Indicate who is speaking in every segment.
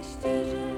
Speaker 1: karıştırır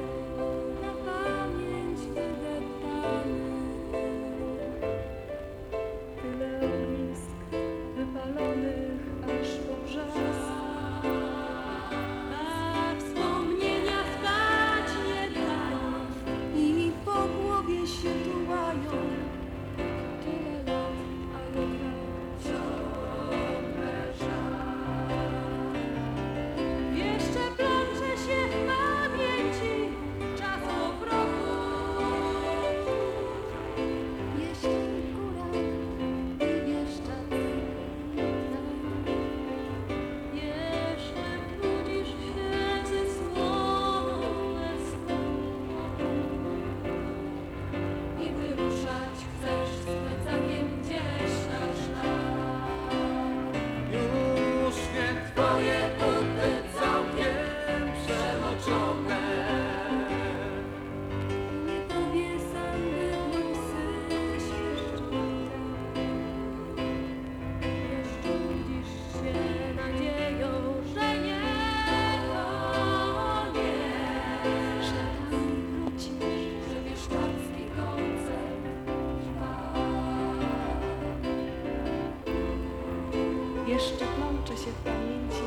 Speaker 1: jeszcze plącze się w pamięci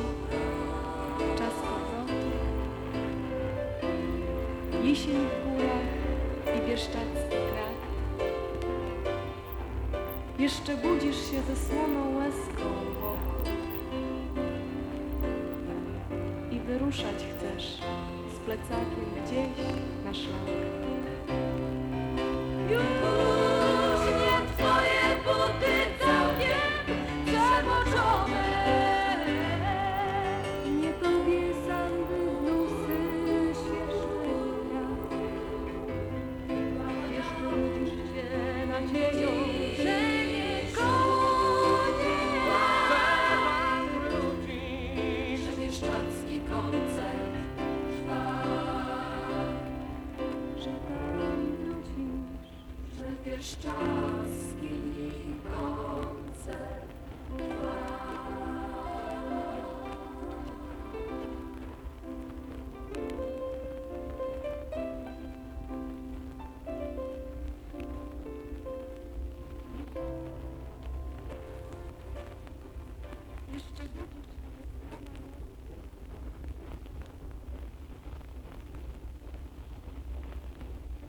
Speaker 1: czas powrotu, jesień w górach i bieszczadzki krat. Jeszcze budzisz się ze słoną łaską wokół i wyruszać chcesz z plecakiem gdzieś na szlak.
Speaker 2: Już nie twoje buty całkiem przemoczone.
Speaker 1: Szczecki koncert.